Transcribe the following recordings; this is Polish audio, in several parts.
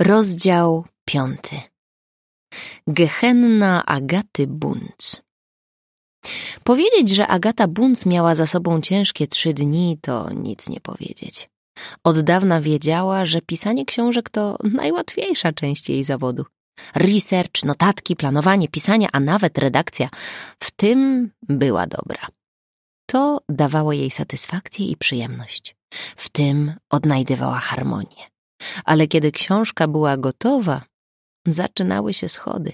Rozdział piąty. Gehenna Agaty Bunc. Powiedzieć, że Agata Bunc miała za sobą ciężkie trzy dni, to nic nie powiedzieć. Od dawna wiedziała, że pisanie książek to najłatwiejsza część jej zawodu. Research, notatki, planowanie, pisanie, a nawet redakcja w tym była dobra. To dawało jej satysfakcję i przyjemność. W tym odnajdywała harmonię. Ale kiedy książka była gotowa, zaczynały się schody.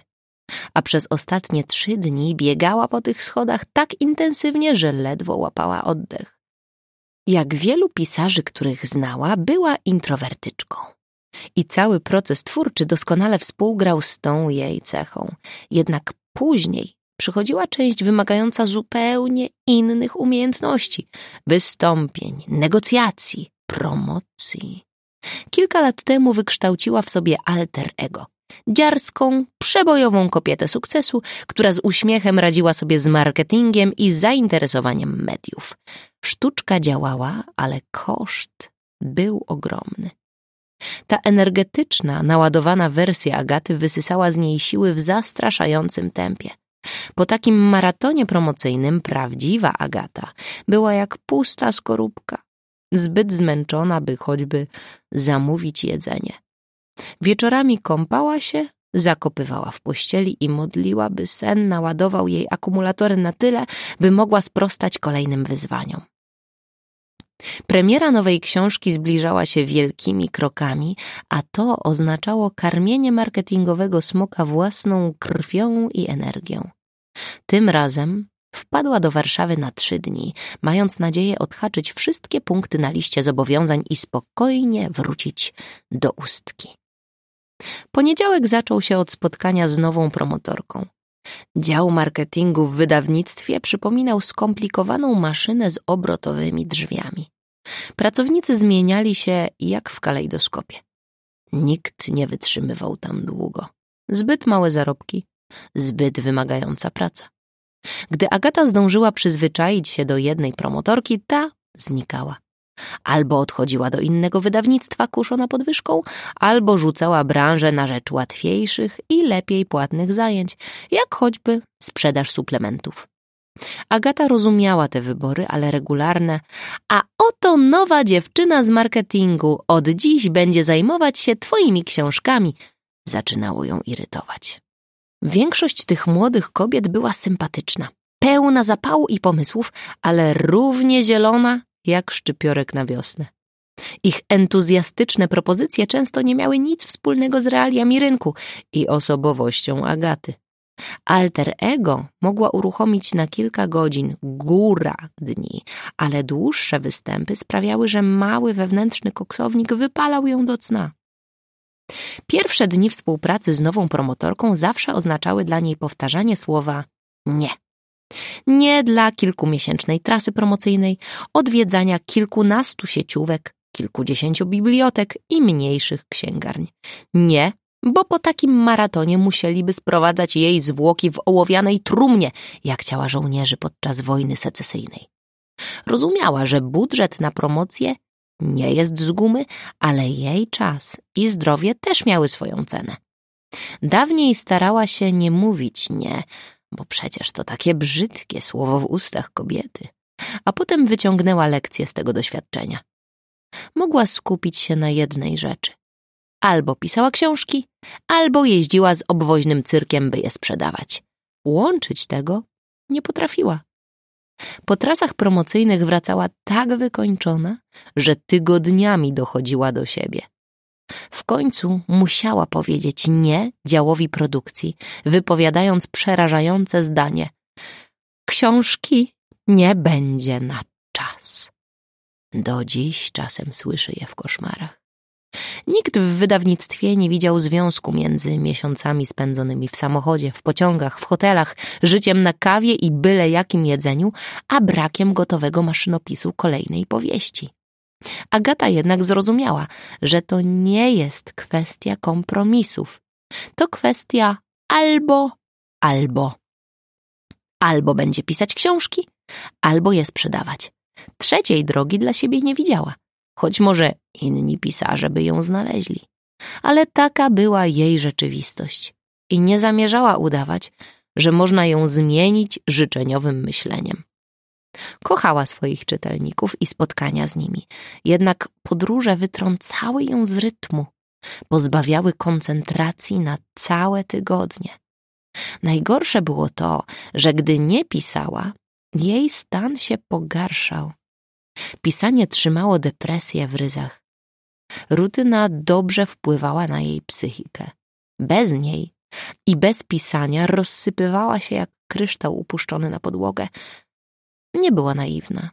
A przez ostatnie trzy dni biegała po tych schodach tak intensywnie, że ledwo łapała oddech. Jak wielu pisarzy, których znała, była introwertyczką. I cały proces twórczy doskonale współgrał z tą jej cechą. Jednak później przychodziła część wymagająca zupełnie innych umiejętności wystąpień, negocjacji, promocji. Kilka lat temu wykształciła w sobie alter ego. Dziarską, przebojową kobietę sukcesu, która z uśmiechem radziła sobie z marketingiem i zainteresowaniem mediów. Sztuczka działała, ale koszt był ogromny. Ta energetyczna, naładowana wersja Agaty wysysała z niej siły w zastraszającym tempie. Po takim maratonie promocyjnym prawdziwa Agata była jak pusta skorupka, zbyt zmęczona, by choćby zamówić jedzenie. Wieczorami kąpała się, zakopywała w pościeli i modliła, by sen naładował jej akumulatory na tyle, by mogła sprostać kolejnym wyzwaniom. Premiera nowej książki zbliżała się wielkimi krokami, a to oznaczało karmienie marketingowego smoka własną krwią i energią. Tym razem wpadła do Warszawy na trzy dni, mając nadzieję odhaczyć wszystkie punkty na liście zobowiązań i spokojnie wrócić do ustki. Poniedziałek zaczął się od spotkania z nową promotorką. Dział marketingu w wydawnictwie przypominał skomplikowaną maszynę z obrotowymi drzwiami. Pracownicy zmieniali się jak w kalejdoskopie. Nikt nie wytrzymywał tam długo. Zbyt małe zarobki, zbyt wymagająca praca. Gdy Agata zdążyła przyzwyczaić się do jednej promotorki, ta znikała. Albo odchodziła do innego wydawnictwa kuszona podwyżką, albo rzucała branżę na rzecz łatwiejszych i lepiej płatnych zajęć, jak choćby sprzedaż suplementów. Agata rozumiała te wybory, ale regularne. A oto nowa dziewczyna z marketingu od dziś będzie zajmować się twoimi książkami. Zaczynało ją irytować. Większość tych młodych kobiet była sympatyczna, pełna zapału i pomysłów, ale równie zielona jak szczypiorek na wiosnę. Ich entuzjastyczne propozycje często nie miały nic wspólnego z realiami rynku i osobowością Agaty. Alter ego mogła uruchomić na kilka godzin, góra dni, ale dłuższe występy sprawiały, że mały wewnętrzny koksownik wypalał ją do cna. Pierwsze dni współpracy z nową promotorką zawsze oznaczały dla niej powtarzanie słowa nie. Nie dla kilkumiesięcznej trasy promocyjnej, odwiedzania kilkunastu sieciówek, kilkudziesięciu bibliotek i mniejszych księgarni. Nie, bo po takim maratonie musieliby sprowadzać jej zwłoki w ołowianej trumnie, jak ciała żołnierzy podczas wojny secesyjnej. Rozumiała, że budżet na promocję nie jest z gumy, ale jej czas i zdrowie też miały swoją cenę. Dawniej starała się nie mówić nie, bo przecież to takie brzydkie słowo w ustach kobiety. A potem wyciągnęła lekcję z tego doświadczenia. Mogła skupić się na jednej rzeczy. Albo pisała książki, albo jeździła z obwoźnym cyrkiem, by je sprzedawać. Łączyć tego nie potrafiła. Po trasach promocyjnych wracała tak wykończona, że tygodniami dochodziła do siebie. W końcu musiała powiedzieć nie działowi produkcji, wypowiadając przerażające zdanie: Książki nie będzie na czas. Do dziś czasem słyszy je w koszmarach. Nikt w wydawnictwie nie widział związku między miesiącami spędzonymi w samochodzie, w pociągach, w hotelach, życiem na kawie i byle jakim jedzeniu, a brakiem gotowego maszynopisu kolejnej powieści. Agata jednak zrozumiała, że to nie jest kwestia kompromisów. To kwestia albo, albo. Albo będzie pisać książki, albo je sprzedawać. Trzeciej drogi dla siebie nie widziała, choć może inni pisarze by ją znaleźli. ale taka była jej rzeczywistość i nie zamierzała udawać, że można ją zmienić życzeniowym myśleniem. Kochała swoich czytelników i spotkania z nimi, jednak podróże wytrącały ją z rytmu, pozbawiały koncentracji na całe tygodnie. Najgorsze było to, że gdy nie pisała, jej stan się pogarszał. Pisanie trzymało depresję w ryzach. Rutyna dobrze wpływała na jej psychikę. Bez niej i bez pisania rozsypywała się jak kryształ upuszczony na podłogę. Nie była naiwna.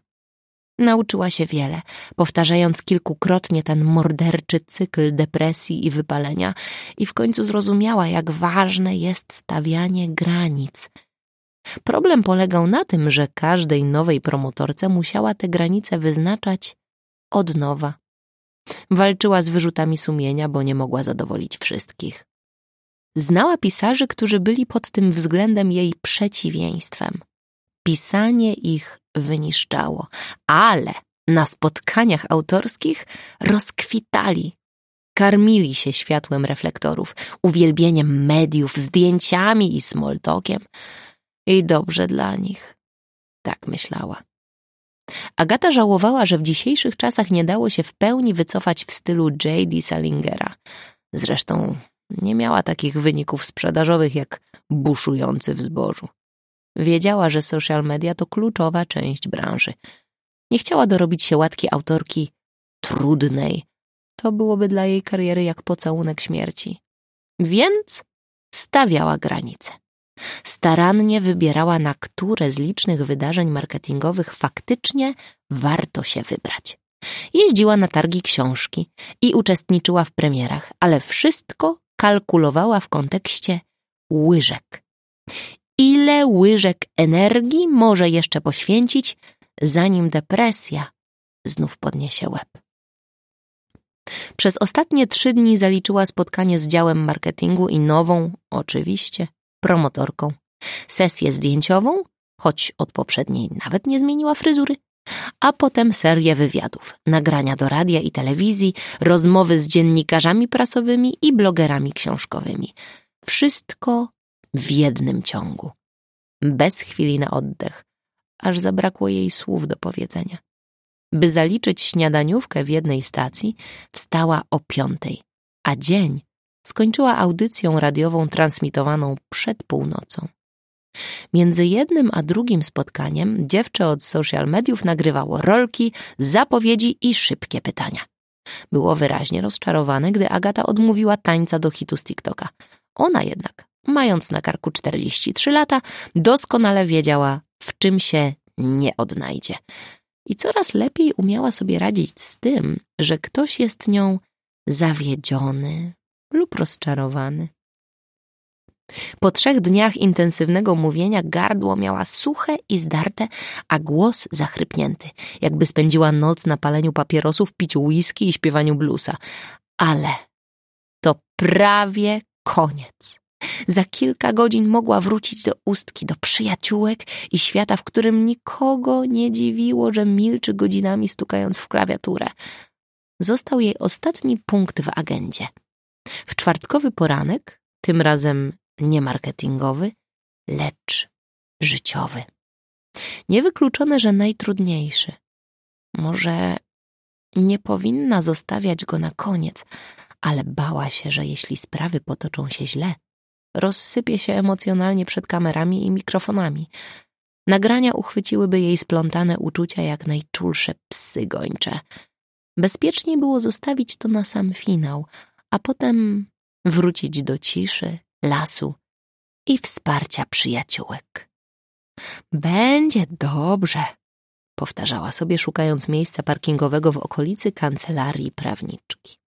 Nauczyła się wiele, powtarzając kilkukrotnie ten morderczy cykl depresji i wypalenia, i w końcu zrozumiała, jak ważne jest stawianie granic. Problem polegał na tym, że każdej nowej promotorce musiała te granice wyznaczać od nowa. Walczyła z wyrzutami sumienia, bo nie mogła zadowolić wszystkich. Znała pisarzy, którzy byli pod tym względem jej przeciwieństwem. Pisanie ich wyniszczało, ale na spotkaniach autorskich rozkwitali. Karmili się światłem reflektorów, uwielbieniem mediów, zdjęciami i smoltokiem. I dobrze dla nich. Tak myślała. Agata żałowała, że w dzisiejszych czasach nie dało się w pełni wycofać w stylu J.D. Salingera. Zresztą nie miała takich wyników sprzedażowych jak buszujący w zbożu. Wiedziała, że social media to kluczowa część branży. Nie chciała dorobić się łatki autorki trudnej. To byłoby dla jej kariery jak pocałunek śmierci. Więc stawiała granice. Starannie wybierała, na które z licznych wydarzeń marketingowych faktycznie warto się wybrać. Jeździła na targi książki i uczestniczyła w premierach, ale wszystko kalkulowała w kontekście łyżek. Ile łyżek energii może jeszcze poświęcić, zanim depresja znów podniesie łeb? Przez ostatnie trzy dni zaliczyła spotkanie z działem marketingu i nową, oczywiście, promotorką. Sesję zdjęciową, choć od poprzedniej nawet nie zmieniła fryzury, a potem serię wywiadów, nagrania do radia i telewizji, rozmowy z dziennikarzami prasowymi i blogerami książkowymi. Wszystko w jednym ciągu. Bez chwili na oddech, aż zabrakło jej słów do powiedzenia. By zaliczyć śniadaniówkę w jednej stacji, wstała o piątej, a dzień skończyła audycją radiową transmitowaną przed północą. Między jednym a drugim spotkaniem dziewczę od social mediów nagrywało rolki, zapowiedzi i szybkie pytania. Było wyraźnie rozczarowane, gdy Agata odmówiła tańca do hitu z TikToka. Ona jednak, mając na karku 43 lata, doskonale wiedziała, w czym się nie odnajdzie. I coraz lepiej umiała sobie radzić z tym, że ktoś jest nią zawiedziony lub rozczarowany. Po trzech dniach intensywnego mówienia gardło miała suche i zdarte, a głos zachrypnięty, jakby spędziła noc na paleniu papierosów, piciu whisky i śpiewaniu bluesa. Ale to prawie koniec. Za kilka godzin mogła wrócić do ustki, do przyjaciółek i świata, w którym nikogo nie dziwiło, że milczy godzinami stukając w klawiaturę. Został jej ostatni punkt w agendzie. W czwartkowy poranek, tym razem nie marketingowy, lecz życiowy. Niewykluczone, że najtrudniejszy. Może nie powinna zostawiać go na koniec, ale bała się, że jeśli sprawy potoczą się źle, rozsypie się emocjonalnie przed kamerami i mikrofonami. Nagrania uchwyciłyby jej splątane uczucia jak najczulsze psy gończe. Bezpieczniej było zostawić to na sam finał, a potem wrócić do ciszy, lasu i wsparcia przyjaciółek. Będzie dobrze, powtarzała sobie, szukając miejsca parkingowego w okolicy kancelarii prawniczki.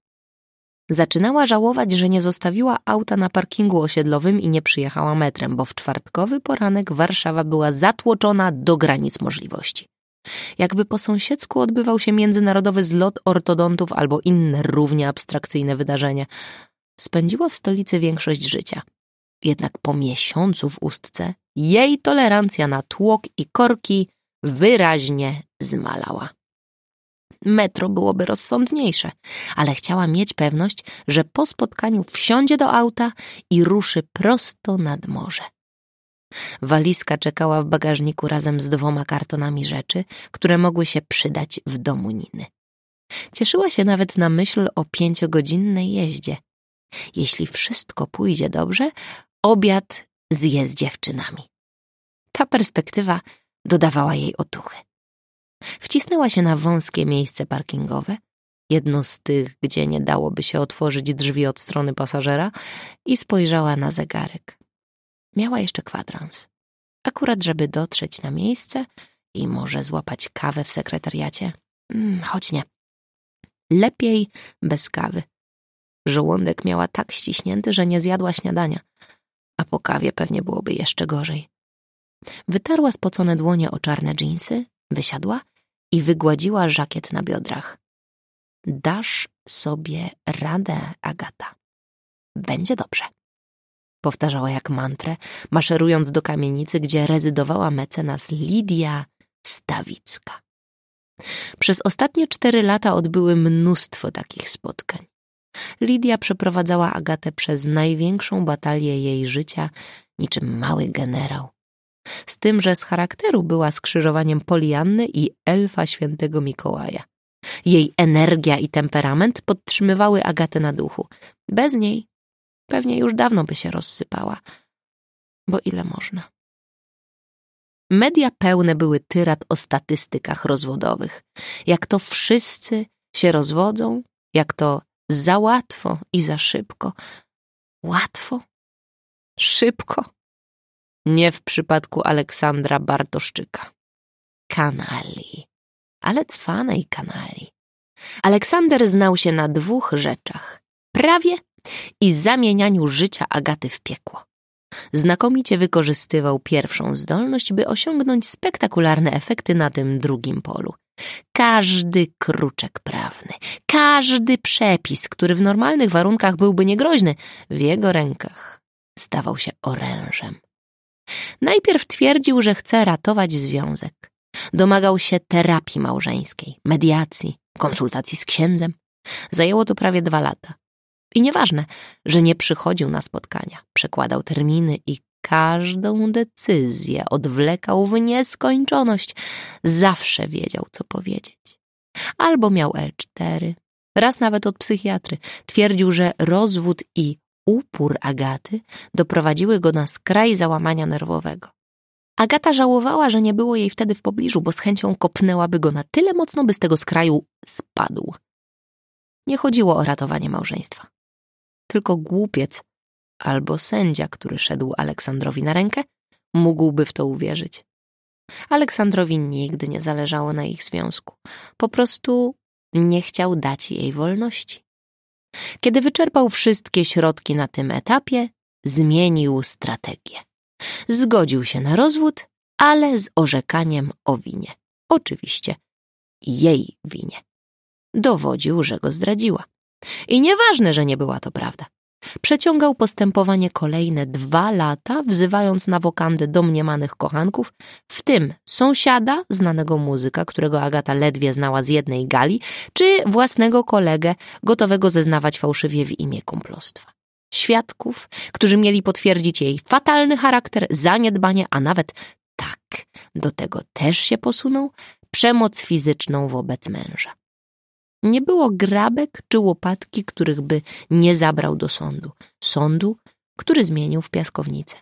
Zaczynała żałować, że nie zostawiła auta na parkingu osiedlowym i nie przyjechała metrem, bo w czwartkowy poranek Warszawa była zatłoczona do granic możliwości. Jakby po sąsiedzku odbywał się międzynarodowy zlot ortodontów albo inne równie abstrakcyjne wydarzenie. Spędziła w stolicy większość życia. Jednak po miesiącu w ustce jej tolerancja na tłok i korki wyraźnie zmalała. Metro byłoby rozsądniejsze, ale chciała mieć pewność, że po spotkaniu wsiądzie do auta i ruszy prosto nad morze. Walizka czekała w bagażniku razem z dwoma kartonami rzeczy, które mogły się przydać w domu Niny. Cieszyła się nawet na myśl o pięciogodzinnej jeździe. Jeśli wszystko pójdzie dobrze, obiad zje z dziewczynami. Ta perspektywa dodawała jej otuchy. Wcisnęła się na wąskie miejsce parkingowe, jedno z tych, gdzie nie dałoby się otworzyć drzwi od strony pasażera, i spojrzała na zegarek. Miała jeszcze kwadrans. Akurat, żeby dotrzeć na miejsce i może złapać kawę w sekretariacie. Hmm, choć nie. Lepiej bez kawy. Żołądek miała tak ściśnięty, że nie zjadła śniadania, a po kawie pewnie byłoby jeszcze gorzej. Wytarła spocone dłonie o czarne dżinsy, wysiadła i wygładziła żakiet na biodrach. Dasz sobie radę, Agata. Będzie dobrze. Powtarzała jak mantrę, maszerując do kamienicy, gdzie rezydowała mecenas Lidia Stawicka. Przez ostatnie cztery lata odbyły mnóstwo takich spotkań. Lidia przeprowadzała Agatę przez największą batalię jej życia, niczym mały generał. Z tym, że z charakteru była skrzyżowaniem Polianny i elfa świętego Mikołaja. Jej energia i temperament podtrzymywały Agatę na duchu. Bez niej pewnie już dawno by się rozsypała. Bo ile można? Media pełne były tyrat o statystykach rozwodowych. Jak to wszyscy się rozwodzą, jak to za łatwo i za szybko. Łatwo? Szybko? Nie w przypadku Aleksandra Bartoszczyka. Kanali. Ale cwanej kanali. Aleksander znał się na dwóch rzeczach. Prawie i zamienianiu życia Agaty w piekło. Znakomicie wykorzystywał pierwszą zdolność, by osiągnąć spektakularne efekty na tym drugim polu. Każdy kruczek prawny, każdy przepis, który w normalnych warunkach byłby niegroźny, w jego rękach stawał się orężem. Najpierw twierdził, że chce ratować związek. Domagał się terapii małżeńskiej, mediacji, konsultacji z księdzem. Zajęło to prawie dwa lata. I nieważne, że nie przychodził na spotkania, przekładał terminy i każdą decyzję odwlekał w nieskończoność. Zawsze wiedział, co powiedzieć. Albo miał L4, raz nawet od psychiatry. Twierdził, że rozwód i upór Agaty doprowadziły go na skraj załamania nerwowego. Agata żałowała, że nie było jej wtedy w pobliżu, bo z chęcią kopnęłaby go na tyle mocno, by z tego skraju spadł. Nie chodziło o ratowanie małżeństwa. Tylko głupiec albo sędzia, który szedł Aleksandrowi na rękę, mógłby w to uwierzyć. Aleksandrowi nigdy nie zależało na ich związku. Po prostu nie chciał dać jej wolności. Kiedy wyczerpał wszystkie środki na tym etapie, zmienił strategię. Zgodził się na rozwód, ale z orzekaniem o winie. Oczywiście jej winie. Dowodził, że go zdradziła. I nieważne, że nie była to prawda. Przeciągał postępowanie kolejne dwa lata, wzywając na wokandę domniemanych kochanków, w tym sąsiada, znanego muzyka, którego Agata ledwie znała z jednej gali, czy własnego kolegę, gotowego zeznawać fałszywie w imię kumplostwa. Świadków, którzy mieli potwierdzić jej fatalny charakter, zaniedbanie, a nawet tak, do tego też się posunął, przemoc fizyczną wobec męża. Nie było grabek czy łopatki, których by nie zabrał do sądu. Sądu, który zmienił w piaskownicę.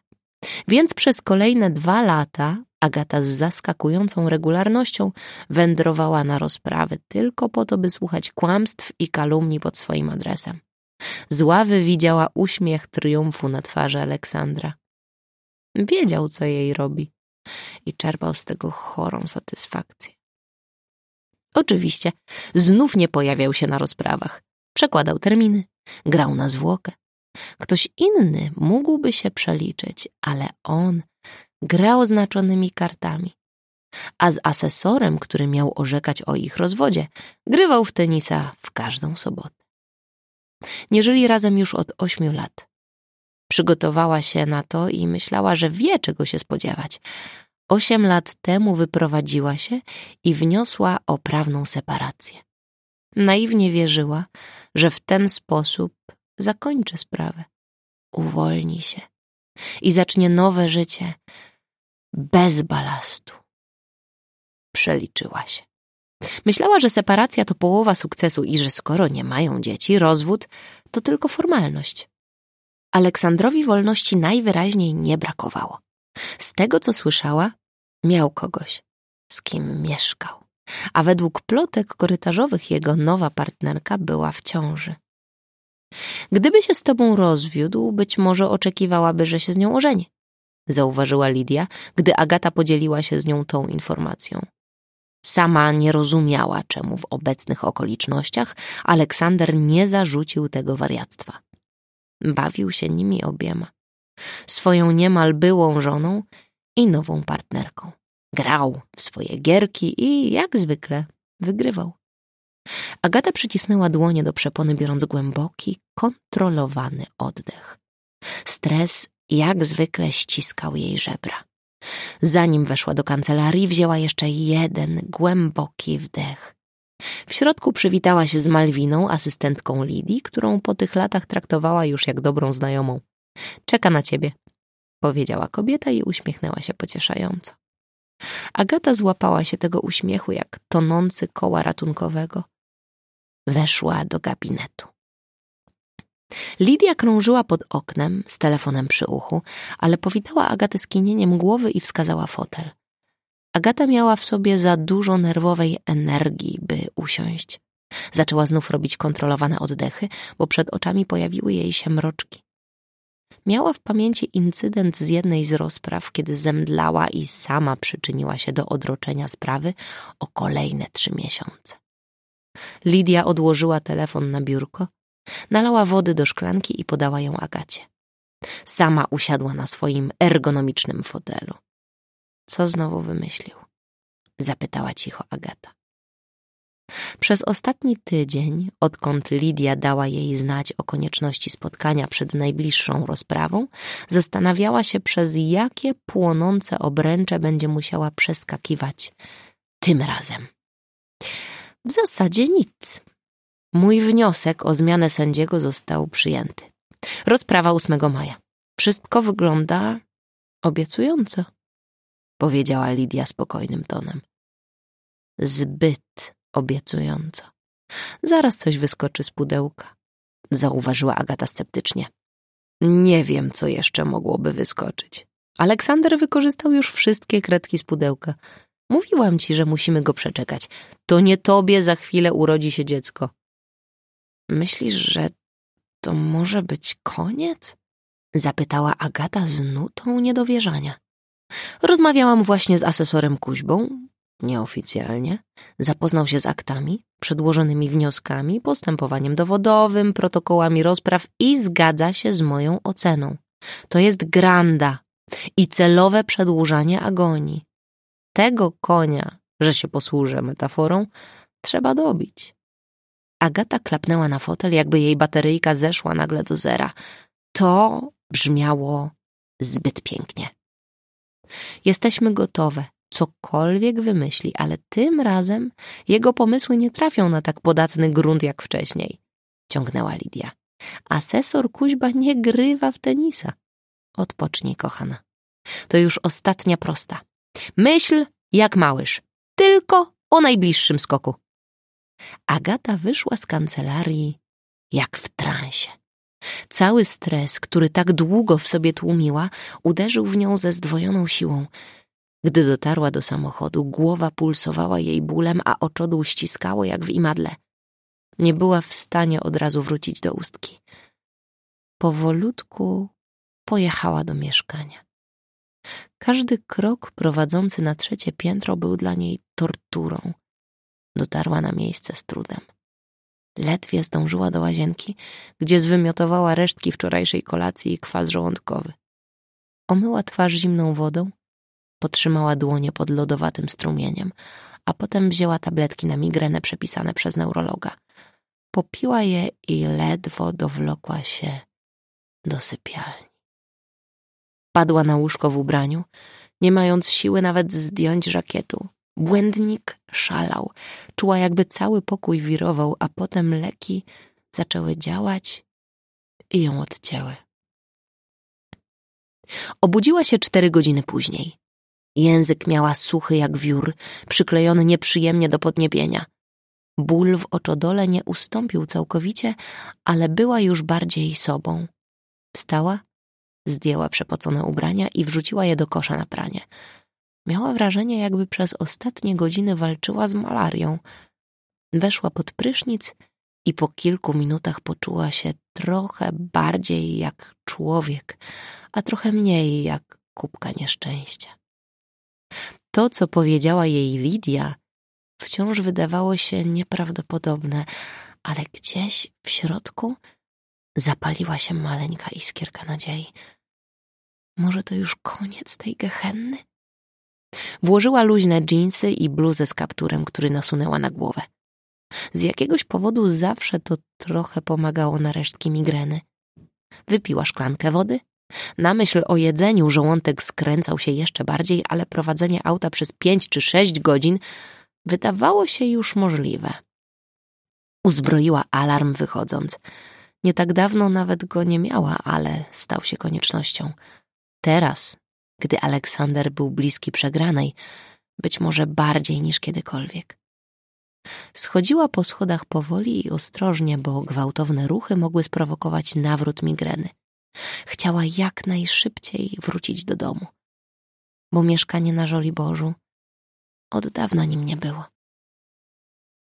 Więc przez kolejne dwa lata Agata z zaskakującą regularnością wędrowała na rozprawy tylko po to, by słuchać kłamstw i kalumni pod swoim adresem. Z ławy widziała uśmiech triumfu na twarzy Aleksandra. Wiedział, co jej robi i czerpał z tego chorą satysfakcję. Oczywiście, znów nie pojawiał się na rozprawach. Przekładał terminy, grał na zwłokę. Ktoś inny mógłby się przeliczyć, ale on grał znaczonymi kartami. A z asesorem, który miał orzekać o ich rozwodzie, grywał w tenisa w każdą sobotę. Nie żyli razem już od ośmiu lat. Przygotowała się na to i myślała, że wie, czego się spodziewać. Osiem lat temu wyprowadziła się i wniosła o prawną separację. Naiwnie wierzyła, że w ten sposób zakończy sprawę, uwolni się i zacznie nowe życie bez balastu. Przeliczyła się. Myślała, że separacja to połowa sukcesu i że skoro nie mają dzieci, rozwód to tylko formalność. Aleksandrowi wolności najwyraźniej nie brakowało. Z tego, co słyszała, miał kogoś, z kim mieszkał. A według plotek korytarzowych jego nowa partnerka była w ciąży. Gdyby się z tobą rozwiódł, być może oczekiwałaby, że się z nią ożeni, zauważyła Lidia, gdy Agata podzieliła się z nią tą informacją. Sama nie rozumiała, czemu w obecnych okolicznościach Aleksander nie zarzucił tego wariactwa. Bawił się nimi obiema. Swoją niemal byłą żoną i nową partnerką. Grał w swoje gierki i, jak zwykle, wygrywał. Agata przycisnęła dłonie do przepony, biorąc głęboki, kontrolowany oddech. Stres, jak zwykle, ściskał jej żebra. Zanim weszła do kancelarii, wzięła jeszcze jeden głęboki wdech. W środku przywitała się z Malwiną, asystentką Lidii, którą po tych latach traktowała już jak dobrą znajomą. Czeka na ciebie, powiedziała kobieta i uśmiechnęła się pocieszająco. Agata złapała się tego uśmiechu jak tonący koła ratunkowego. Weszła do gabinetu. Lidia krążyła pod oknem z telefonem przy uchu, ale powitała Agatę skinieniem głowy i wskazała fotel. Agata miała w sobie za dużo nerwowej energii, by usiąść. Zaczęła znów robić kontrolowane oddechy, bo przed oczami pojawiły jej się mroczki. Miała w pamięci incydent z jednej z rozpraw, kiedy zemdlała i sama przyczyniła się do odroczenia sprawy o kolejne trzy miesiące. Lidia odłożyła telefon na biurko, nalała wody do szklanki i podała ją Agacie. Sama usiadła na swoim ergonomicznym fotelu. Co znowu wymyślił? Zapytała cicho Agata. Przez ostatni tydzień, odkąd Lidia dała jej znać o konieczności spotkania przed najbliższą rozprawą, zastanawiała się, przez jakie płonące obręcze będzie musiała przeskakiwać tym razem. W zasadzie nic. Mój wniosek o zmianę sędziego został przyjęty. Rozprawa 8 maja. Wszystko wygląda obiecująco, powiedziała Lidia spokojnym tonem. Zbyt obiecująco. Zaraz coś wyskoczy z pudełka, zauważyła Agata sceptycznie. Nie wiem, co jeszcze mogłoby wyskoczyć. Aleksander wykorzystał już wszystkie kredki z pudełka. Mówiłam ci, że musimy go przeczekać. To nie tobie za chwilę urodzi się dziecko. Myślisz, że to może być koniec? Zapytała Agata z nutą niedowierzania. Rozmawiałam właśnie z asesorem Kuźbą, nieoficjalnie, zapoznał się z aktami, przedłożonymi wnioskami, postępowaniem dowodowym, protokołami rozpraw i zgadza się z moją oceną. To jest granda i celowe przedłużanie agonii. Tego konia, że się posłużę metaforą, trzeba dobić. Agata klapnęła na fotel, jakby jej bateryjka zeszła nagle do zera. To brzmiało zbyt pięknie. Jesteśmy gotowe, cokolwiek wymyśli, ale tym razem jego pomysły nie trafią na tak podatny grunt jak wcześniej, ciągnęła Lidia. Asesor Kuźba nie grywa w tenisa. Odpocznij, kochana. To już ostatnia prosta. Myśl jak małyż, tylko o najbliższym skoku. Agata wyszła z kancelarii jak w transie. Cały stres, który tak długo w sobie tłumiła, uderzył w nią ze zdwojoną siłą. Gdy dotarła do samochodu, głowa pulsowała jej bólem, a oczodół ściskało jak w imadle. Nie była w stanie od razu wrócić do ustki. Powolutku pojechała do mieszkania. Każdy krok prowadzący na trzecie piętro był dla niej torturą. Dotarła na miejsce z trudem. Ledwie zdążyła do łazienki, gdzie zwymiotowała resztki wczorajszej kolacji i kwas żołądkowy. Omyła twarz zimną wodą, potrzymała dłonie pod lodowatym strumieniem, a potem wzięła tabletki na migrenę przepisane przez neurologa. Popiła je i ledwo dowlokła się do sypialni. Padła na łóżko w ubraniu, nie mając siły nawet zdjąć żakietu. Błędnik szalał. Czuła, jakby cały pokój wirował, a potem leki zaczęły działać i ją odcięły. Obudziła się cztery godziny później. Język miała suchy jak wiór, przyklejony nieprzyjemnie do podniebienia. Ból w oczodole nie ustąpił całkowicie, ale była już bardziej sobą. Wstała, zdjęła przepocone ubrania i wrzuciła je do kosza na pranie. Miała wrażenie, jakby przez ostatnie godziny walczyła z malarią. Weszła pod prysznic i po kilku minutach poczuła się trochę bardziej jak człowiek, a trochę mniej jak kubka nieszczęścia. To, co powiedziała jej Lidia, wciąż wydawało się nieprawdopodobne, ale gdzieś w środku zapaliła się maleńka iskierka nadziei. Może to już koniec tej gehenny? Włożyła luźne dżinsy i bluzę z kapturem, który nasunęła na głowę. Z jakiegoś powodu zawsze to trochę pomagało na resztki migreny. Wypiła szklankę wody. Na myśl o jedzeniu żołądek skręcał się jeszcze bardziej, ale prowadzenie auta przez pięć czy sześć godzin wydawało się już możliwe. Uzbroiła alarm wychodząc. Nie tak dawno nawet go nie miała, ale stał się koniecznością. Teraz, gdy Aleksander był bliski przegranej, być może bardziej niż kiedykolwiek. Schodziła po schodach powoli i ostrożnie, bo gwałtowne ruchy mogły sprowokować nawrót migreny. Chciała jak najszybciej wrócić do domu, bo mieszkanie na Żoliborzu od dawna nim nie było.